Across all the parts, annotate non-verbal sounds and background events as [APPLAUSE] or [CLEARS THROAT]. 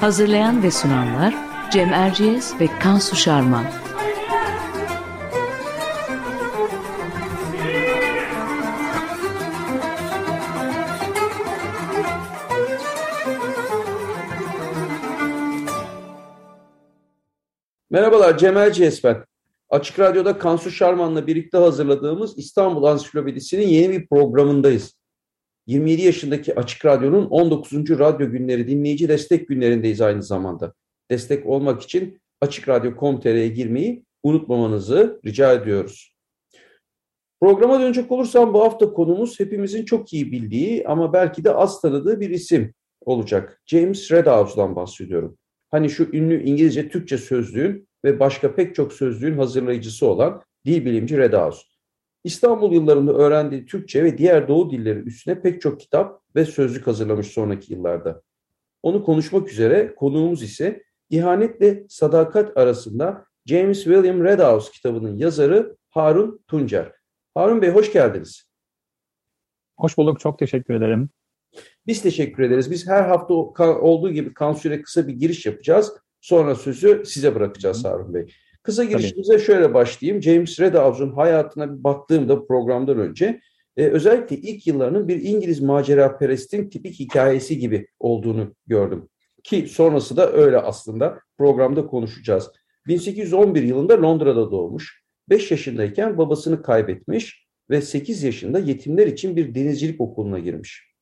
Hazırlayan ve sunanlar Cem Erciyes ve Kansu Şarman. Merhabalar Cem Erciyes ben. Açık Radyo'da Kansu Şarman'la birlikte hazırladığımız İstanbul Ansiklopedisi'nin yeni bir programındayız. 27 yaşındaki Açık Radyo'nun 19. Radyo Günleri dinleyici destek günlerindeyiz aynı zamanda. Destek olmak için açıkradyo.com.tr'ye girmeyi unutmamanızı rica ediyoruz. Programa dönecek olursam bu hafta konumuz hepimizin çok iyi bildiği ama belki de az tanıdığı bir isim olacak. James Redhouse'dan bahsediyorum. Hani şu ünlü İngilizce Türkçe sözlüğün ve başka pek çok sözlüğün hazırlayıcısı olan dil bilimci Redhouse. İstanbul yıllarında öğrendiği Türkçe ve diğer Doğu dilleri üstüne pek çok kitap ve sözlük hazırlamış sonraki yıllarda. Onu konuşmak üzere konuğumuz ise İhanetle Sadakat arasında James William Redhouse kitabının yazarı Harun Tuncer. Harun Bey hoş geldiniz. Hoş bulduk, çok teşekkür ederim. Biz teşekkür ederiz. Biz her hafta olduğu gibi Kansu'ya kısa bir giriş yapacağız. Sonra sözü size bırakacağız Harun Bey. Kısa girişimize şöyle başlayayım. James Redhouse'un hayatına bir baktığımda programdan önce e, özellikle ilk yıllarının bir İngiliz macera perestin tipik hikayesi gibi olduğunu gördüm. Ki sonrası da öyle aslında programda konuşacağız. 1811 yılında Londra'da doğmuş. 5 yaşındayken babasını kaybetmiş ve 8 yaşında yetimler için bir denizcilik okuluna girmiş.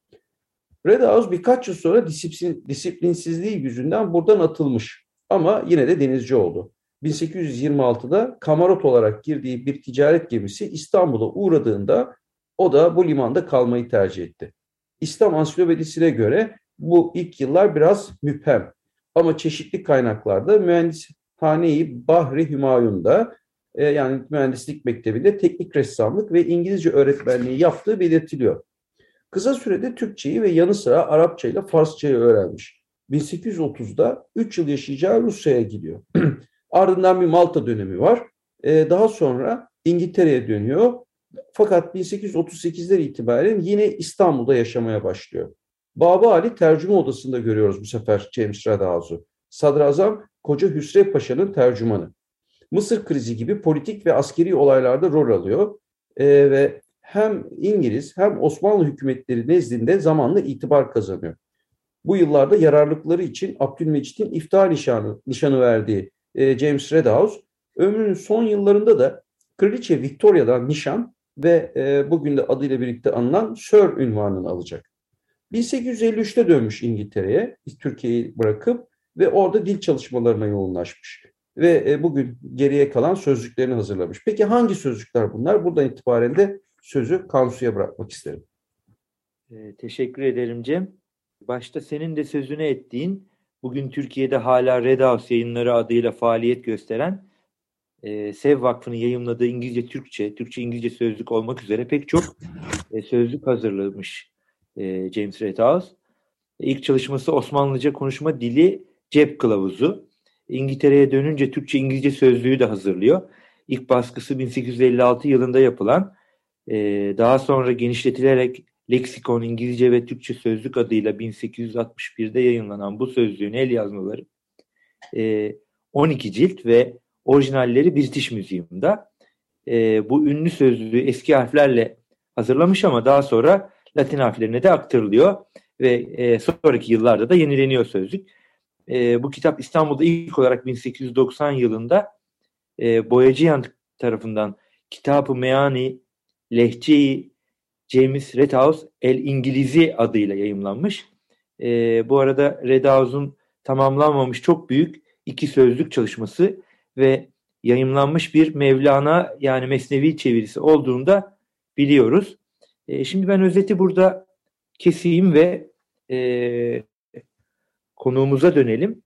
Redhouse birkaç yıl sonra disiplin, disiplinsizliği yüzünden buradan atılmış ama yine de denizci oldu. 1826'da kamarot olarak girdiği bir ticaret gemisi İstanbul'a uğradığında o da bu limanda kalmayı tercih etti. İslam Ansiklopedisi'ne göre bu ilk yıllar biraz müphem ama çeşitli kaynaklarda mühendishane-i Bahri Hümayun'da e, yani mühendislik mektebinde teknik ressamlık ve İngilizce öğretmenliği yaptığı belirtiliyor. Kısa sürede Türkçeyi ve yanı sıra Arapça ile Farsçayı öğrenmiş. 1830'da 3 yıl yaşayacağı Rusya'ya gidiyor. [CLEARS THROAT] Ardından bir Malta dönemi var. Ee, daha sonra İngiltere'ye dönüyor. Fakat 1838'den itibaren yine İstanbul'da yaşamaya başlıyor. Baba Ali tercüme odasında görüyoruz bu sefer James Redhouse'u. Sadrazam Koca Hüsrev Paşa'nın tercümanı. Mısır krizi gibi politik ve askeri olaylarda rol alıyor ee, ve hem İngiliz hem Osmanlı hükümetleri nezdinde zamanla itibar kazanıyor. Bu yıllarda yararlıkları için Abdülmecit'in iftihar nişanı, nişanı verdiği e, James Redhouse ömrünün son yıllarında da Kraliçe Victoria'dan nişan ve e, bugün de adıyla birlikte anılan Sir ünvanını alacak. 1853'te dönmüş İngiltere'ye, Türkiye'yi bırakıp ve orada dil çalışmalarına yoğunlaşmış. Ve e, bugün geriye kalan sözlüklerini hazırlamış. Peki hangi sözlükler bunlar? Buradan itibaren de sözü Kansu'ya bırakmak isterim. Teşekkür ederim Cem. Başta senin de sözünü ettiğin bugün Türkiye'de hala Red House yayınları adıyla faaliyet gösteren e, Sev Vakfı'nın yayımladığı İngilizce Türkçe, Türkçe İngilizce sözlük olmak üzere pek çok e, sözlük hazırlamış e, James Red House. E, ilk çalışması Osmanlıca konuşma dili cep kılavuzu. İngiltere'ye dönünce Türkçe İngilizce sözlüğü de hazırlıyor. İlk baskısı 1856 yılında yapılan, e, daha sonra genişletilerek Leksikon İngilizce ve Türkçe Sözlük adıyla 1861'de yayınlanan bu sözlüğün el yazmaları e, 12 cilt ve orijinalleri British Museum'da. E, bu ünlü sözlüğü eski harflerle hazırlamış ama daha sonra Latin harflerine de aktarılıyor ve e, sonraki yıllarda da yenileniyor sözlük. E, bu kitap İstanbul'da ilk olarak 1890 yılında e, Boyacıyan tarafından Kitab-ı Meani Lehçe-i James Redhouse El İngilizi adıyla yayımlanmış. E, bu arada Redhouse'un tamamlanmamış çok büyük iki sözlük çalışması ve yayımlanmış bir Mevlana yani Mesnevi çevirisi olduğunu da biliyoruz. E, şimdi ben özeti burada keseyim ve e, konuğumuza dönelim.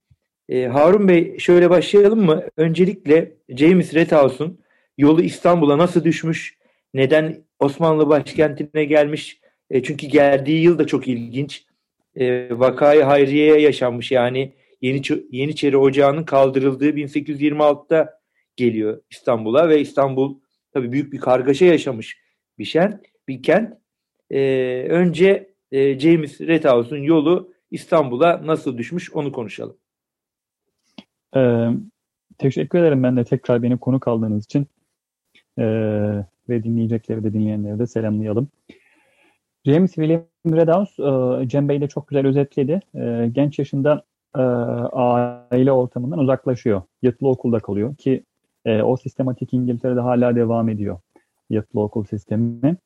E, Harun Bey şöyle başlayalım mı? Öncelikle James Redhouse'un yolu İstanbul'a nasıl düşmüş? Neden Osmanlı başkentine gelmiş? E, çünkü geldiği yıl da çok ilginç. E, vakayı Hayriye'ye yaşanmış yani Yeni Yeniçeri Ocağı'nın kaldırıldığı 1826'da geliyor İstanbul'a ve İstanbul tabii büyük bir kargaşa yaşamış bir şent, bir kent. E, önce e, James Redhouse'un yolu İstanbul'a nasıl düşmüş onu konuşalım. Ee, teşekkür ederim ben de tekrar beni konuk aldığınız için. Ee, ve dinleyecekleri de dinleyenleri de selamlayalım. James William Redhouse, e, Cem Bey de çok güzel özetledi. E, genç yaşında e, aile ortamından uzaklaşıyor. Yatılı okulda kalıyor ki o sistematik İngiltere'de hala devam ediyor. Yatılı okul sistemi.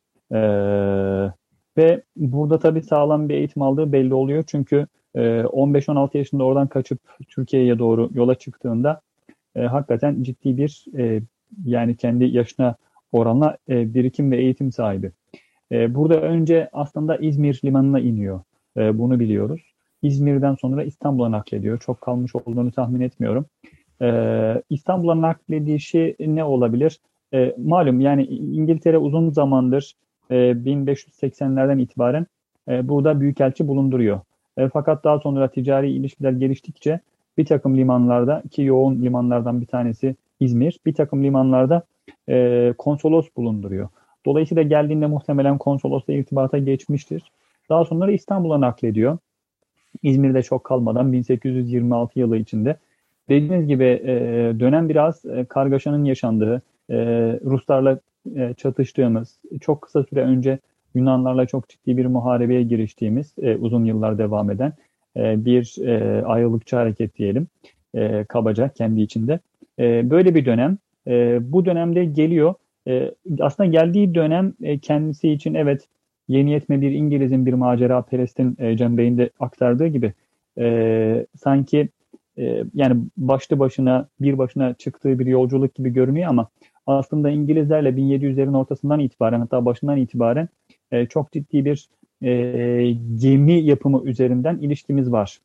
Ve burada tabii sağlam bir eğitim aldığı belli oluyor. Çünkü e, 15-16 yaşında oradan kaçıp Türkiye'ye doğru yola çıktığında hakikaten ciddi bir yani kendi yaşına oranla e, birikim ve eğitim sahibi. E, burada önce aslında İzmir limanına iniyor. E, bunu biliyoruz. İzmir'den sonra İstanbul'a naklediyor. Çok kalmış olduğunu tahmin etmiyorum. E, İstanbul'a nakledişi ne olabilir? E, malum yani İngiltere uzun zamandır e, 1580'lerden itibaren e, burada büyükelçi bulunduruyor. E, fakat daha sonra ticari ilişkiler geliştikçe bir takım limanlarda ki yoğun limanlardan bir tanesi İzmir, bir takım limanlarda e, konsolos bulunduruyor. Dolayısıyla geldiğinde muhtemelen konsolosla irtibata geçmiştir. Daha sonra İstanbul'a naklediyor. İzmir'de çok kalmadan 1826 yılı içinde. Dediğiniz gibi e, dönem biraz e, kargaşanın yaşandığı, e, Ruslarla e, çatıştığımız, çok kısa süre önce Yunanlarla çok ciddi bir muharebeye giriştiğimiz, e, uzun yıllar devam eden e, bir e, ayrılıkçı hareket diyelim, e, kabaca kendi içinde. E, böyle bir dönem. E, bu dönemde geliyor. E, aslında geldiği dönem e, kendisi için evet yeni yetme bir İngiliz'in bir macera perestin e, Cem Bey'in de aktardığı gibi e, sanki e, yani başlı başına bir başına çıktığı bir yolculuk gibi görünüyor ama aslında İngilizlerle 1700'lerin ortasından itibaren hatta başından itibaren e, çok ciddi bir e, gemi yapımı üzerinden ilişkimiz var.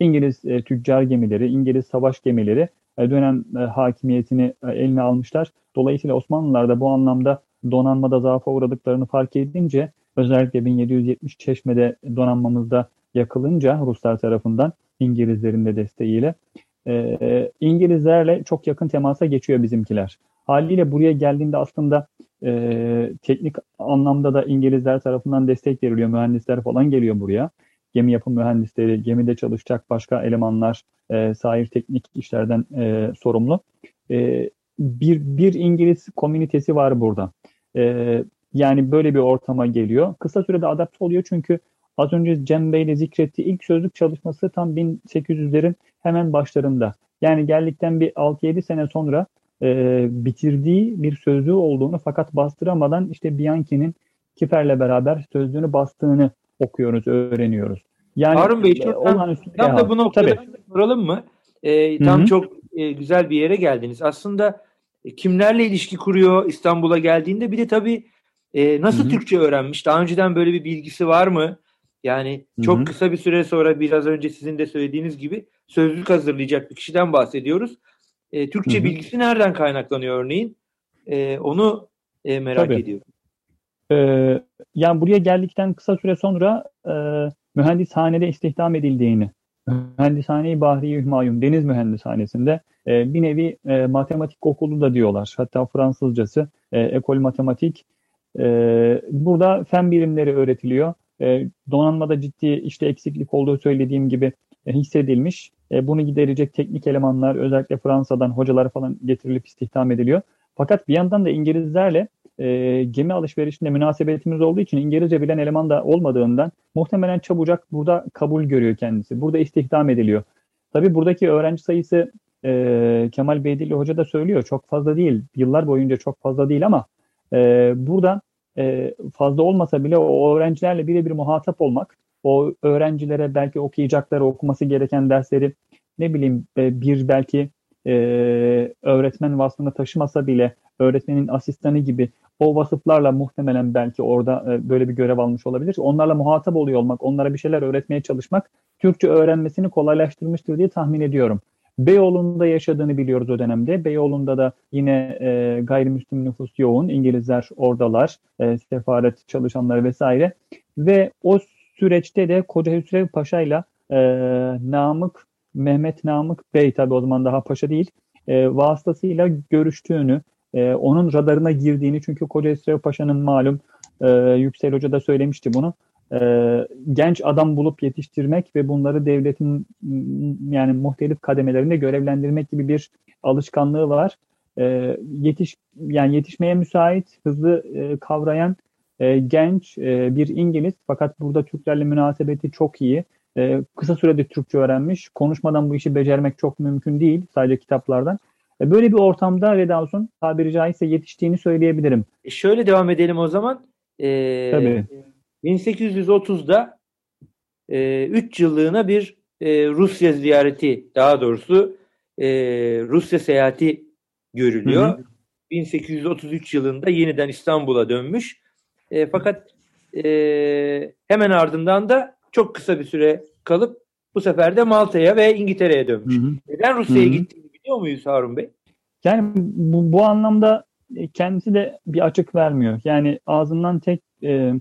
İngiliz e, tüccar gemileri, İngiliz savaş gemileri dönem e, hakimiyetini e, eline almışlar. Dolayısıyla Osmanlılar da bu anlamda donanmada zaafa uğradıklarını fark edince özellikle 1770 Çeşme'de donanmamızda yakılınca Ruslar tarafından İngilizlerin de desteğiyle e, İngilizlerle çok yakın temasa geçiyor bizimkiler. Haliyle buraya geldiğinde aslında e, teknik anlamda da İngilizler tarafından destek veriliyor. Mühendisler falan geliyor buraya. Gemi yapım mühendisleri, gemide çalışacak başka elemanlar, e, sahil teknik işlerden e, sorumlu. E, bir, bir İngiliz komünitesi var burada. E, yani böyle bir ortama geliyor. Kısa sürede adapte oluyor çünkü az önce Cem Bey ile zikrettiği ilk sözlük çalışması tam 1800'lerin hemen başlarında. Yani geldikten bir 6-7 sene sonra e, bitirdiği bir sözlüğü olduğunu fakat bastıramadan işte Bianchi'nin Kifer'le beraber sözlüğünü bastığını okuyoruz, öğreniyoruz. Yani Harun Bey şuradan tam da bu noktada soralım mı? E, tam Hı-hı. çok e, güzel bir yere geldiniz. Aslında e, kimlerle ilişki kuruyor İstanbul'a geldiğinde bir de tabii e, nasıl Hı-hı. Türkçe öğrenmiş? Daha önceden böyle bir bilgisi var mı? Yani çok Hı-hı. kısa bir süre sonra biraz önce sizin de söylediğiniz gibi sözlük hazırlayacak bir kişiden bahsediyoruz. E, Türkçe Hı-hı. bilgisi nereden kaynaklanıyor örneğin? E, onu e, merak Tabii. ediyorum. Ee, yani buraya geldikten kısa süre sonra e, mühendishanede istihdam edildiğini, Mühendishane-i Bahri Hümayun Deniz Mühendishanesi'nde e, bir nevi e, matematik okulu da diyorlar. Hatta Fransızcası e, ekol matematik. E, burada fen bilimleri öğretiliyor. E, donanmada ciddi işte eksiklik olduğu söylediğim gibi e, hissedilmiş. E, bunu giderecek teknik elemanlar özellikle Fransa'dan hocalar falan getirilip istihdam ediliyor. Fakat bir yandan da İngilizlerle e, gemi alışverişinde münasebetimiz olduğu için İngilizce bilen eleman da olmadığından muhtemelen çabucak burada kabul görüyor kendisi. Burada istihdam ediliyor. Tabii buradaki öğrenci sayısı e, Kemal Beydilli Hoca da söylüyor çok fazla değil. Yıllar boyunca çok fazla değil ama e, burada e, fazla olmasa bile o öğrencilerle birebir muhatap olmak, o öğrencilere belki okuyacakları, okuması gereken dersleri ne bileyim e, bir belki e, öğretmen vasfını taşımasa bile öğretmenin asistanı gibi o vasıflarla muhtemelen belki orada e, böyle bir görev almış olabilir. Onlarla muhatap oluyor olmak, onlara bir şeyler öğretmeye çalışmak Türkçe öğrenmesini kolaylaştırmıştır diye tahmin ediyorum. Beyoğlu'nda yaşadığını biliyoruz o dönemde. Beyoğlu'nda da yine e, gayrimüslim nüfus yoğun. İngilizler oradalar, e, sefaret çalışanları vesaire. Ve o süreçte de Koca Hüsrev Paşa ile Namık, Mehmet Namık Bey tabi o zaman daha paşa değil, e, vasıtasıyla görüştüğünü, e, onun radarına girdiğini çünkü Koca Hüsrev Paşa'nın malum e, Yüksel Hoca da söylemişti bunu e, genç adam bulup yetiştirmek ve bunları devletin yani muhtelif kademelerinde görevlendirmek gibi bir alışkanlığı var. E, yetiş yani yetişmeye müsait, hızlı e, kavrayan e, genç e, bir İngiliz fakat burada Türklerle münasebeti çok iyi. E, kısa sürede Türkçe öğrenmiş. Konuşmadan bu işi becermek çok mümkün değil sadece kitaplardan. E, böyle bir ortamda Redhaus'un tabiri caizse yetiştiğini söyleyebilirim. E şöyle devam edelim o zaman. Ee, Tabii. 1830'da 3 e, yıllığına bir e, Rusya ziyareti daha doğrusu e, Rusya seyahati görülüyor. Hı hı. 1833 yılında yeniden İstanbul'a dönmüş. E, fakat e, hemen ardından da çok kısa bir süre kalıp bu sefer de Malta'ya ve İngiltere'ye dönmüş. Hı hı. Neden Rusya'ya gittiğini biliyor muyuz Harun Bey? Yani bu, bu anlamda kendisi de bir açık vermiyor. Yani ağzından tek e,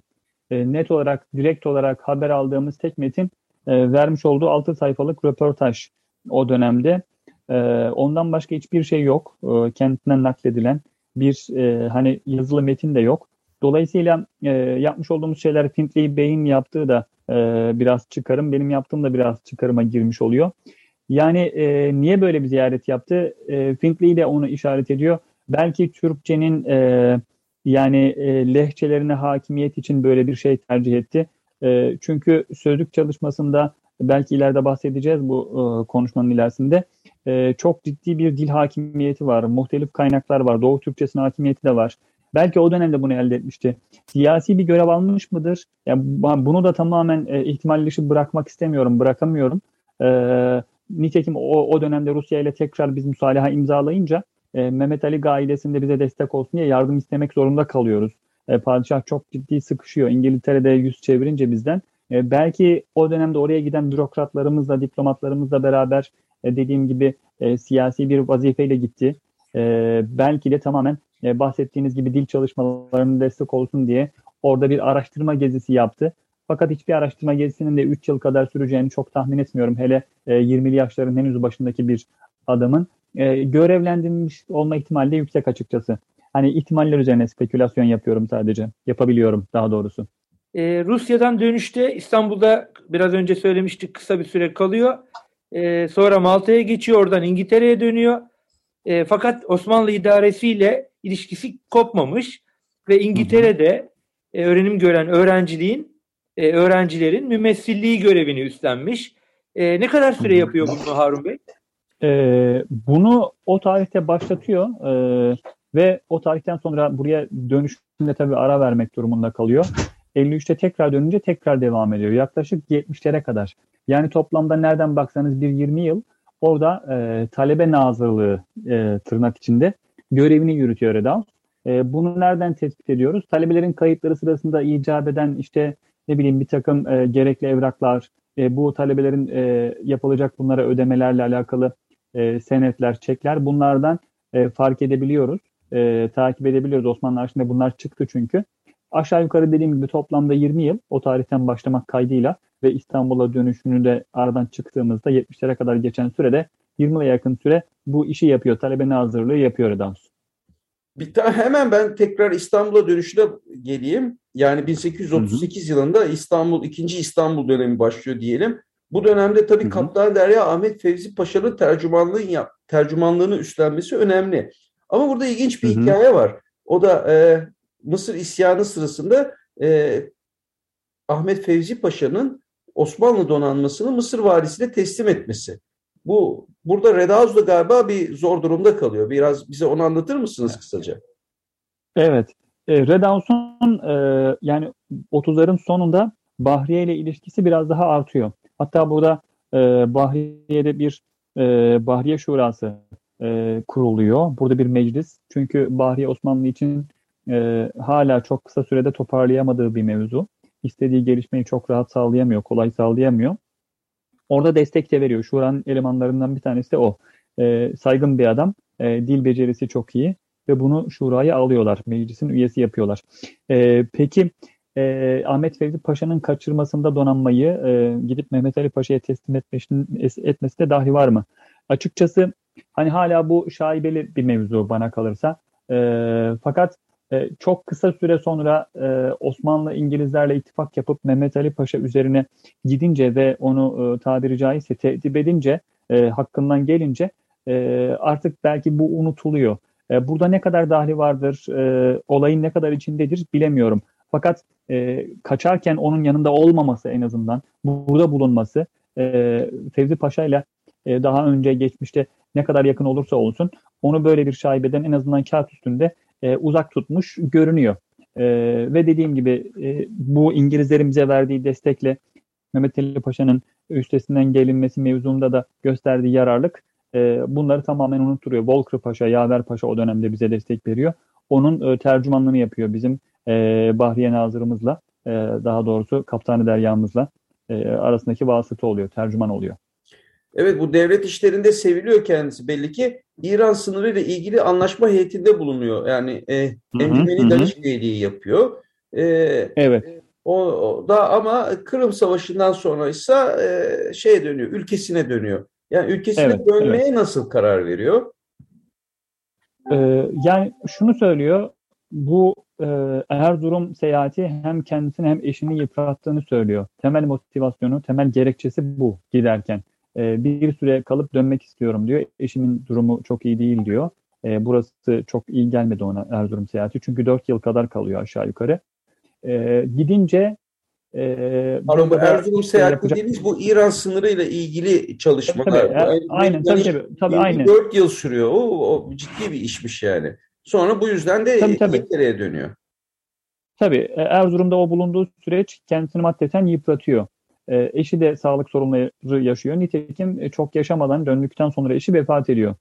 e, net olarak, direkt olarak haber aldığımız tek metin e, vermiş olduğu 6 sayfalık röportaj o dönemde. E, ondan başka hiçbir şey yok. E, kendinden nakledilen bir e, hani yazılı metin de yok. Dolayısıyla e, yapmış olduğumuz şeyler Findlay Bey'in yaptığı da e, biraz çıkarım, benim yaptığım da biraz çıkarıma girmiş oluyor. Yani e, niye böyle bir ziyaret yaptı? E, Findlay de onu işaret ediyor. Belki Türkçenin e, yani e, lehçelerine hakimiyet için böyle bir şey tercih etti. E, çünkü sözlük çalışmasında belki ileride bahsedeceğiz bu e, konuşmanın ilerisinde. E, çok ciddi bir dil hakimiyeti var. Muhtelif kaynaklar var. Doğu Türkçesinin hakimiyeti de var. Belki o dönemde bunu elde etmişti. Siyasi bir görev almış mıdır? Yani bunu da tamamen e, ihtimal bırakmak istemiyorum, bırakamıyorum. E, nitekim o, o dönemde Rusya ile tekrar biz müsalaha imzalayınca e, Mehmet Ali ailesinde bize destek olsun diye yardım istemek zorunda kalıyoruz. E, padişah çok ciddi sıkışıyor. İngiltere'de yüz çevirince bizden. E, belki o dönemde oraya giden bürokratlarımızla, diplomatlarımızla beraber e, dediğim gibi e, siyasi bir vazifeyle gitti. E, belki de tamamen e, bahsettiğiniz gibi dil çalışmalarının destek olsun diye orada bir araştırma gezisi yaptı. Fakat hiçbir araştırma gezisinin de 3 yıl kadar süreceğini çok tahmin etmiyorum. Hele e, 20'li yaşların henüz başındaki bir adamın e, görevlendirilmiş olma ihtimali de yüksek açıkçası. Hani ihtimaller üzerine spekülasyon yapıyorum sadece. Yapabiliyorum daha doğrusu. Ee, Rusya'dan dönüşte İstanbul'da biraz önce söylemiştik kısa bir süre kalıyor. Ee, sonra Malta'ya geçiyor oradan İngiltere'ye dönüyor. E, fakat Osmanlı idaresiyle ilişkisi kopmamış ve İngiltere'de e, öğrenim gören öğrenciliğin e, öğrencilerin mümessilliği görevini üstlenmiş. E, ne kadar süre yapıyor bunu Harun Bey? E, bunu o tarihte başlatıyor e, ve o tarihten sonra buraya dönüşünde tabii ara vermek durumunda kalıyor. 53'te tekrar dönünce tekrar devam ediyor. Yaklaşık 70'lere kadar. Yani toplamda nereden baksanız bir 20 yıl orada e, talebe nazırlığı e, tırnak içinde görevini yürütüyor Redaus. E, bunu nereden tespit ediyoruz? Talebelerin kayıtları sırasında icap eden işte ne bileyim bir takım e, gerekli evraklar, e, bu talebelerin e, yapılacak bunlara ödemelerle alakalı e, senetler, çekler bunlardan e, fark edebiliyoruz. E, takip edebiliyoruz. Osmanlı arşivinde bunlar çıktı çünkü. Aşağı yukarı dediğim gibi toplamda 20 yıl o tarihten başlamak kaydıyla ve İstanbul'a dönüşünü de aradan çıktığımızda 70'lere kadar geçen sürede 20 yıla yakın süre bu işi yapıyor. Talebe hazırlığı yapıyor Redans. Bir tane hemen ben tekrar İstanbul'a dönüşüne geleyim. Yani 1838 hı hı. yılında İstanbul, ikinci İstanbul dönemi başlıyor diyelim. Bu dönemde tabii. Kaptan Derya Ahmet Fevzi Paşa'nın tercümanlığını, yap, tercümanlığını üstlenmesi önemli. Ama burada ilginç bir hı hı. hikaye var. O da e, Mısır isyanı sırasında e, Ahmet Fevzi Paşa'nın Osmanlı donanmasını Mısır valisine teslim etmesi. Bu burada Redaz da galiba bir zor durumda kalıyor. Biraz bize onu anlatır mısınız kısaca? Evet. E, Redaus'un e, yani 30'ların sonunda Bahriye ile ilişkisi biraz daha artıyor. Hatta burada e, Bahriye'de bir e, Bahriye Şurası e, kuruluyor. Burada bir meclis. Çünkü Bahriye Osmanlı için e, hala çok kısa sürede toparlayamadığı bir mevzu. İstediği gelişmeyi çok rahat sağlayamıyor, kolay sağlayamıyor. Orada destek de veriyor. Şura'nın elemanlarından bir tanesi de o. E, saygın bir adam, e, dil becerisi çok iyi ve bunu şuraya alıyorlar. Meclisin üyesi yapıyorlar. E, peki e, Ahmet Fevzi Paşa'nın kaçırmasında donanmayı e, gidip Mehmet Ali Paşa'ya teslim etmesi, de dahi var mı? Açıkçası hani hala bu şaibeli bir mevzu bana kalırsa. E, fakat e, çok kısa süre sonra e, Osmanlı İngilizlerle ittifak yapıp Mehmet Ali Paşa üzerine gidince ve onu e, tabiri caizse tehdit edince e, hakkından gelince e, artık belki bu unutuluyor. E, burada ne kadar dahli vardır, e, olayın ne kadar içindedir bilemiyorum. Fakat e, kaçarken onun yanında olmaması en azından, burada bulunması, e, Fevzi Paşa ile e, daha önce geçmişte ne kadar yakın olursa olsun onu böyle bir şaibeden en azından kağıt üstünde e, uzak tutmuş görünüyor. E, ve dediğim gibi e, bu İngilizlerin bize verdiği destekle Mehmet Ali Paşa'nın üstesinden gelinmesi mevzunda da gösterdiği yararlık e, bunları tamamen unutturuyor. Volker Paşa, Yaver Paşa o dönemde bize destek veriyor. Onun e, tercümanlığını yapıyor bizim e, Bahriye Nazırımızla, e, daha doğrusu Kaptanı Derya'mızla e, arasındaki vasıta oluyor, tercüman oluyor. Evet bu devlet işlerinde seviliyor kendisi belli ki. İran sınırı ile ilgili anlaşma heyetinde bulunuyor. Yani e, Encümeni Danışbeyliği yapıyor. E, evet. O, o da ama Kırım Savaşı'ndan sonra ise e, şeye dönüyor, ülkesine dönüyor. Yani ülkesine evet, dönmeye evet. nasıl karar veriyor? Ee, yani şunu söylüyor, bu e, Erzurum seyahati hem kendisini hem eşini yıprattığını söylüyor. Temel motivasyonu, temel gerekçesi bu giderken. E, bir süre kalıp dönmek istiyorum diyor. Eşimin durumu çok iyi değil diyor. E, burası çok iyi gelmedi ona Erzurum seyahati. Çünkü 4 yıl kadar kalıyor aşağı yukarı. E, gidince e, Pardon bu Erzurum seyahati yapacak... dediğimiz bu İran sınırıyla ilgili çalışmalar. Tabii, tabii, yani, aynen tabii tabii. tabii aynen. 4 yıl sürüyor. O, o ciddi bir işmiş yani. Sonra bu yüzden de tabii, tabii. İngiltere'ye dönüyor. Tabii e, Erzurum'da o bulunduğu süreç kendisini maddeten yıpratıyor. E, eşi de sağlık sorunları yaşıyor. Nitekim e, çok yaşamadan döndükten sonra eşi vefat ediyor.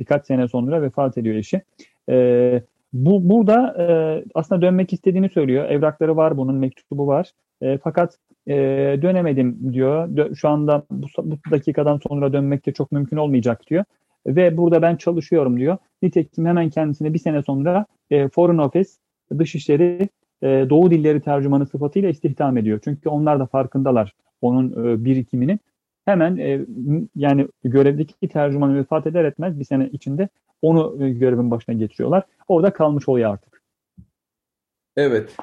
Birkaç sene sonra vefat ediyor eşi. E, bu burada e, aslında dönmek istediğini söylüyor. Evrakları var bunun, mektubu var. E, fakat e, dönemedim diyor. Dö- şu anda bu, bu dakikadan sonra dönmek de çok mümkün olmayacak diyor. Ve burada ben çalışıyorum diyor. Nitekim hemen kendisine bir sene sonra e, Foreign Office Dışişleri e, Doğu Dilleri tercümanı sıfatıyla istihdam ediyor. Çünkü onlar da farkındalar onun e, birikiminin. Hemen e, yani görevdeki tercümanı vefat eder etmez bir sene içinde onu e, görevin başına getiriyorlar. Orada kalmış oluyor artık. Evet.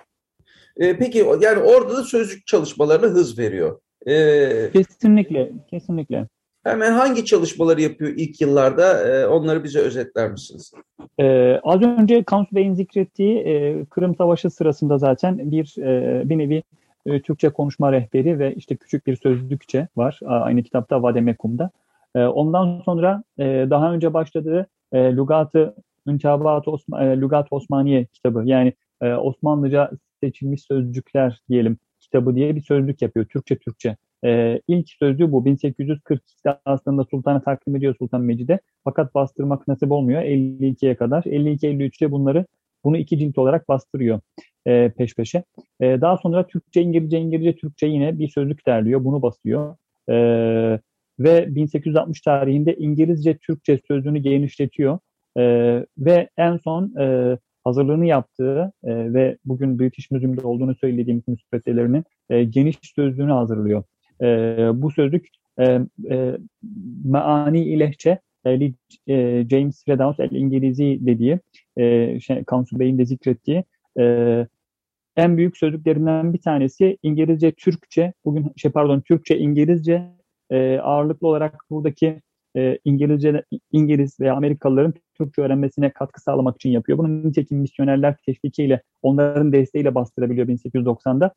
E, peki yani orada da sözlük çalışmalarına hız veriyor. E, kesinlikle, kesinlikle. Hemen hangi çalışmaları yapıyor ilk yıllarda? E, onları bize özetler misiniz? E, az önce Kansu Bey'in zikrettiği e, Kırım Savaşı sırasında zaten bir e, bir nevi e, Türkçe konuşma rehberi ve işte küçük bir sözlükçe var. Aynı kitapta Vademekum'da. E, ondan sonra e, daha önce başladığı e, Lugatı Müntabat e, Lugat Osmaniye kitabı yani Osmanlıca seçilmiş sözcükler diyelim kitabı diye bir sözlük yapıyor. Türkçe Türkçe. E, ilk sözlüğü bu. 1842'de aslında Sultan'a takdim ediyor Sultan Mecid'e. Fakat bastırmak nasip olmuyor 52'ye kadar. 52-53'te bunları bunu iki cilt olarak bastırıyor e, peş peşe. E, daha sonra Türkçe, İngilizce, İngilizce, Türkçe yine bir sözlük derliyor. Bunu basıyor. E, ve 1860 tarihinde İngilizce, Türkçe sözlüğünü genişletiyor. E, ve en son e, hazırlığını yaptığı e, ve bugün British Museum'da olduğunu söylediğim müsveddelerinin e, geniş sözlüğünü hazırlıyor. E, bu sözlük e, e, Maani İlehçe e, James Redhouse el İngilizi dediği e, şey, Kansu Bey'in de zikrettiği e, en büyük sözlüklerinden bir tanesi İngilizce Türkçe bugün şey pardon Türkçe İngilizce e, ağırlıklı olarak buradaki e, İngilizce İngiliz veya Amerikalıların Türkçe öğrenmesine katkı sağlamak için yapıyor. Bunu nitekim misyonerler teşvikiyle onların desteğiyle bastırabiliyor 1890'da.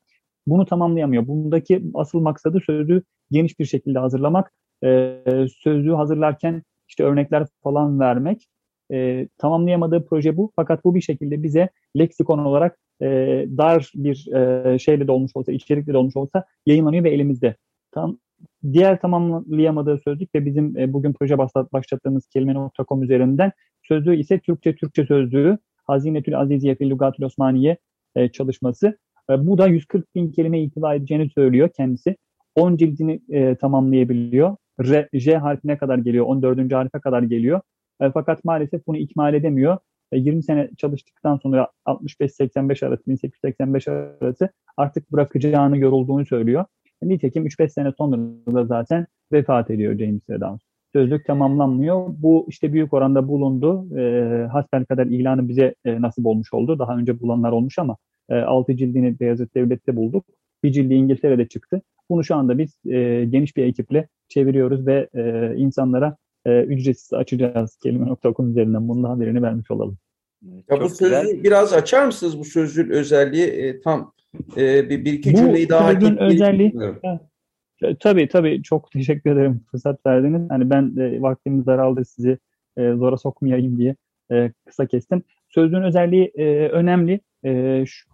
Bunu tamamlayamıyor. Bundaki asıl maksadı sözlüğü geniş bir şekilde hazırlamak. E, sözlüğü hazırlarken işte örnekler falan vermek. E, tamamlayamadığı proje bu. Fakat bu bir şekilde bize leksikon olarak e, dar bir e, şeyle de olmuş olsa, içerikle de olmuş olsa yayınlanıyor ve elimizde. Tam diğer tamamlayamadığı sözlük ve bizim e, bugün proje başlattığımız kelime.com üzerinden sözlüğü ise Türkçe Türkçe sözlüğü Hazinetül Aziziye fil Lugatul Osmaniye e, çalışması. E, bu da 140 bin kelime itibar edeceğini söylüyor kendisi. 10 cildini e, tamamlayabiliyor. R, J harfine kadar geliyor, 14. harfe kadar geliyor. E, fakat maalesef bunu ikmal edemiyor. 20 sene çalıştıktan sonra 65-85 arası, 1885 arası artık bırakacağını, yorulduğunu söylüyor. Nitekim 3-5 sene sonra da zaten vefat ediyor James Redans. Sözlük tamamlanmıyor. Bu işte büyük oranda bulundu. E, kadar ilanı bize e, nasip olmuş oldu. Daha önce bulanlar olmuş ama e, 6 cildini Beyazıt Devlet'te bulduk. Bir cildi İngiltere'de çıktı. Bunu şu anda biz e, geniş bir ekiple çeviriyoruz ve e, insanlara e, ücretsiz açacağız kelime.com üzerinden. Bunun haberini vermiş olalım. Ya bu sözü güzel. biraz açar mısınız bu sözün özelliği e, tam e, bir, bir iki bu cümleyi daha sözün özelliği e, tabii tabii çok [LAUGHS] teşekkür ederim fırsat verdiniz. Hani ben de vaktimiz daraldı sizi e, zora sokmayayım diye e, kısa kestim. Sözün özelliği e, önemli. E, şu,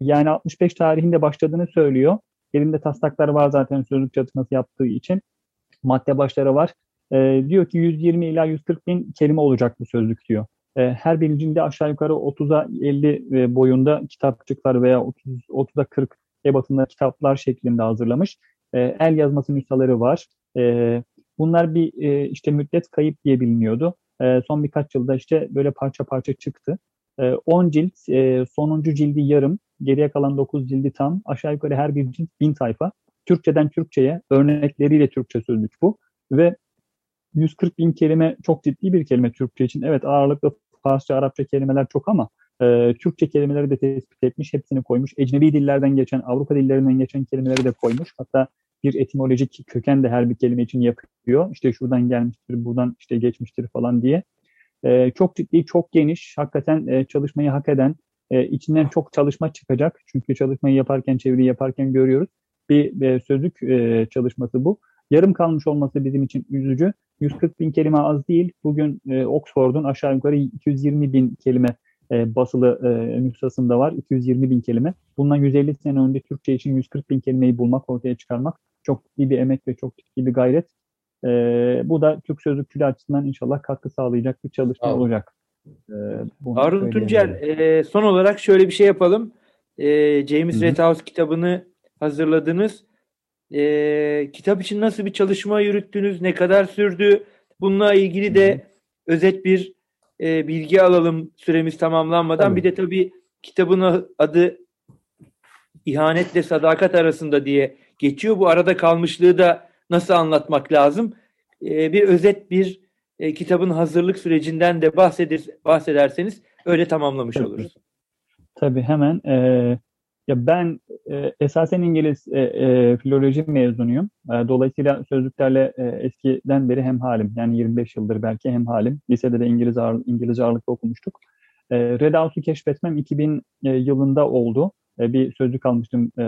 yani 65 tarihinde başladığını söylüyor. Elinde taslaklar var zaten sözlük çalışması yaptığı için. Madde başları var. E, diyor ki 120 ila 140 bin kelime olacak bu sözlük diyor. E, her bilincinde aşağı yukarı 30'a 50 e, boyunda kitapçıklar veya 30, 30'a 40 ebatında kitaplar şeklinde hazırlamış. E, el yazması nüshaları var. E, bunlar bir e, işte müddet kayıp diye biliniyordu. E, son birkaç yılda işte böyle parça parça çıktı. E, 10 cilt, e, sonuncu cildi yarım, geriye kalan 9 cildi tam. Aşağı yukarı her bir cilt 1000 sayfa. Türkçeden Türkçe'ye örnekleriyle Türkçe sözlük bu. Ve 140 bin kelime çok ciddi bir kelime Türkçe için. Evet ağırlıklı Farsça, Arapça kelimeler çok ama e, Türkçe kelimeleri de tespit etmiş, hepsini koymuş. Ecnebi dillerden geçen, Avrupa dillerinden geçen kelimeleri de koymuş. Hatta bir etimolojik köken de her bir kelime için yapıyor. İşte şuradan gelmiştir, buradan işte geçmiştir falan diye. E, çok ciddi, çok geniş, hakikaten e, çalışmayı hak eden, e, içinden çok çalışma çıkacak. Çünkü çalışmayı yaparken, çeviri yaparken görüyoruz. Bir e, sözlük e, çalışması bu. Yarım kalmış olması bizim için üzücü. 140 bin kelime az değil. Bugün e, Oxford'un aşağı yukarı 220 bin kelime e, basılı e, nüshasında var. 220 bin kelime. Bundan 150 sene önce Türkçe için 140 bin kelimeyi bulmak, ortaya çıkarmak çok ciddi bir emek ve çok ciddi bir gayret. E, bu da Türk sözlükçülüğü açısından inşallah katkı sağlayacak bir çalışma Abi. olacak. E, Harun Tuncel, e, son olarak şöyle bir şey yapalım. E, James Redhouse kitabını hazırladınız. E, kitap için nasıl bir çalışma yürüttünüz? Ne kadar sürdü? Bununla ilgili de Hı-hı. özet bir e, bilgi alalım süremiz tamamlanmadan. Tabii. Bir de tabii kitabın adı İhanetle Sadakat arasında diye geçiyor. Bu arada kalmışlığı da nasıl anlatmak lazım? E, bir özet bir e, kitabın hazırlık sürecinden de bahseder, bahsederseniz öyle tamamlamış Tabii. oluruz. Tabii hemen. E, ya ben e, esasen İngiliz e, e, filoloji mezunuyum. E, dolayısıyla sözlüklerle e, eskiden beri hem halim. Yani 25 yıldır belki hem halim. Lisede de İngiliz ağır, İngilizce ağırlıklı okumuştuk. E, Redout'u keşfetmem 2000 e, yılında oldu. E, bir sözlük almıştım e,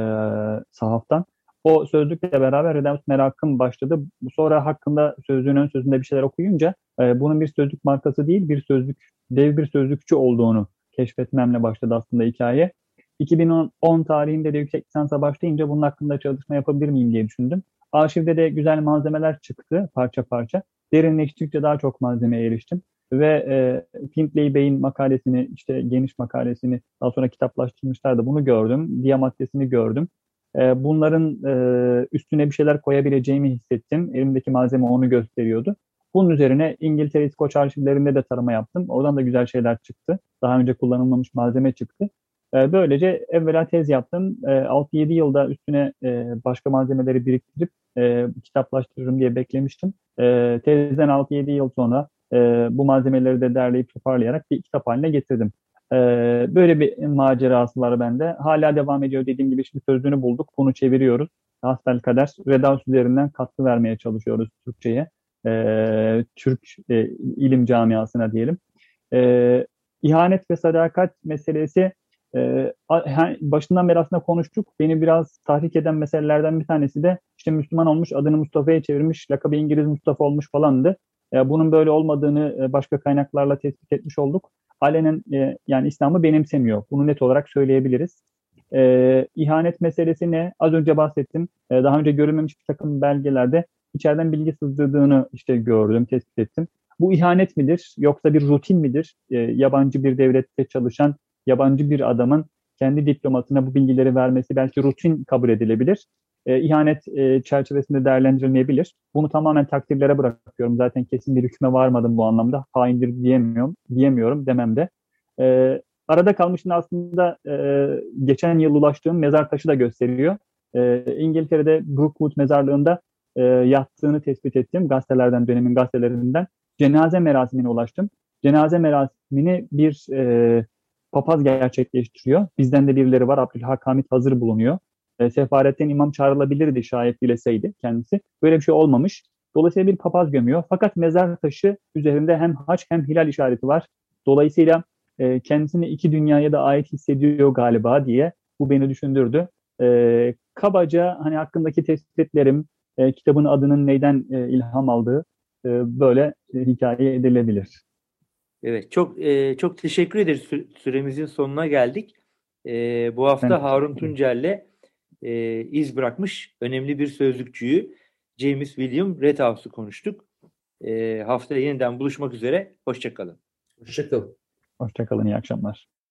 sahaftan. O sözlükle beraber Redout merakım başladı. Sonra hakkında sözlüğün ön sözünde bir şeyler okuyunca e, bunun bir sözlük markası değil, bir sözlük, dev bir sözlükçü olduğunu keşfetmemle başladı aslında hikaye. 2010 tarihinde de yüksek lisansa başlayınca bunun hakkında çalışma yapabilir miyim diye düşündüm. Arşivde de güzel malzemeler çıktı parça parça. Derinleştikçe daha çok malzemeye eriştim. Ve e, Findlay Bey'in makalesini, işte geniş makalesini daha sonra kitaplaştırmışlardı. Bunu gördüm. Diya maddesini gördüm. E, bunların e, üstüne bir şeyler koyabileceğimi hissettim. Elimdeki malzeme onu gösteriyordu. Bunun üzerine İngiltere İskoç arşivlerinde de tarama yaptım. Oradan da güzel şeyler çıktı. Daha önce kullanılmamış malzeme çıktı. Ee, böylece evvela tez yaptım. 6-7 ee, yılda üstüne e, başka malzemeleri biriktirip e, kitaplaştırırım diye beklemiştim. Ee, tezden 6-7 yıl sonra bu malzemeleri de derleyip toparlayarak bir kitap haline getirdim. Böyle bir macerası var bende. Hala devam ediyor dediğim gibi şimdi sözlüğünü bulduk. Bunu çeviriyoruz. Hasbel kader Redaus üzerinden katkı vermeye çalışıyoruz Türkçe'ye. Türk ilim camiasına diyelim. İhanet ve sadakat meselesi ee, başından beri aslında konuştuk. Beni biraz tahrik eden meselelerden bir tanesi de işte Müslüman olmuş, adını Mustafa'ya çevirmiş, lakabı İngiliz Mustafa olmuş falandı. Ee, bunun böyle olmadığını e, başka kaynaklarla tespit etmiş olduk. Alenen e, yani İslam'ı benimsemiyor. Bunu net olarak söyleyebiliriz. E, ihanet meselesi ne? Az önce bahsettim. E, daha önce görülmemiş bir takım belgelerde içeriden bilgi sızdırdığını işte gördüm, tespit ettim. Bu ihanet midir yoksa bir rutin midir? E, yabancı bir devlette çalışan yabancı bir adamın kendi diplomatına bu bilgileri vermesi belki rutin kabul edilebilir. E, ihanet e, çerçevesinde değerlendirilmeyebilir. Bunu tamamen takdirlere bırakıyorum. Zaten kesin bir hükme varmadım bu anlamda. Haindir diyemiyorum, diyemiyorum demem de. E, arada kalmışın aslında e, geçen yıl ulaştığım mezar taşı da gösteriyor. E, İngiltere'de Brookwood mezarlığında e, yattığını tespit ettim. Gazetelerden, dönemin gazetelerinden. Cenaze merasimine ulaştım. Cenaze merasimini bir e, papaz gerçekleştiriyor. Bizden de birileri var. Abdülhak Hamit hazır bulunuyor. E, sefaretten imam çağrılabilirdi şayet dileseydi kendisi. Böyle bir şey olmamış. Dolayısıyla bir papaz gömüyor. Fakat mezar taşı üzerinde hem haç hem hilal işareti var. Dolayısıyla e, kendisini iki dünyaya da ait hissediyor galiba diye bu beni düşündürdü. E, kabaca hani hakkındaki tespitlerim, e, kitabın adının neyden e, ilham aldığı e, böyle e, hikaye edilebilir. Evet, çok e, çok teşekkür ederiz. Süremizin sonuna geldik. E, bu hafta ben Harun Tuncel'le e, iz bırakmış önemli bir sözlükçüyü James William Redhouse'u konuştuk. E, haftaya yeniden buluşmak üzere. Hoşçakalın. Hoşçakalın. Hoşçakalın, iyi akşamlar.